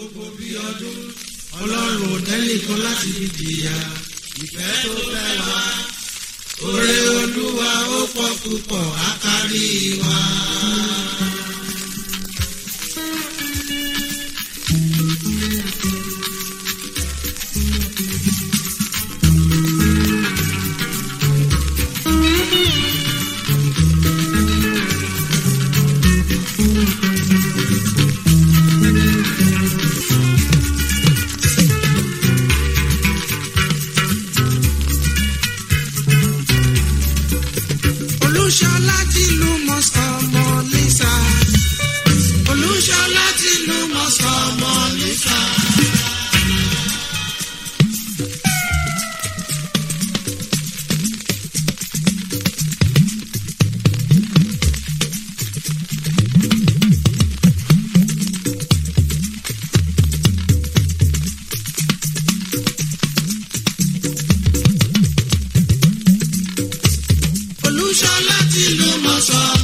gbogbo bí ọdún ọlọ́run ò tẹ́nìkan láti fi jìyà ìfẹ́ tó fẹ́ wá oore olúwa ó pọ̀ púpọ̀ àkárí wa. thank you sun.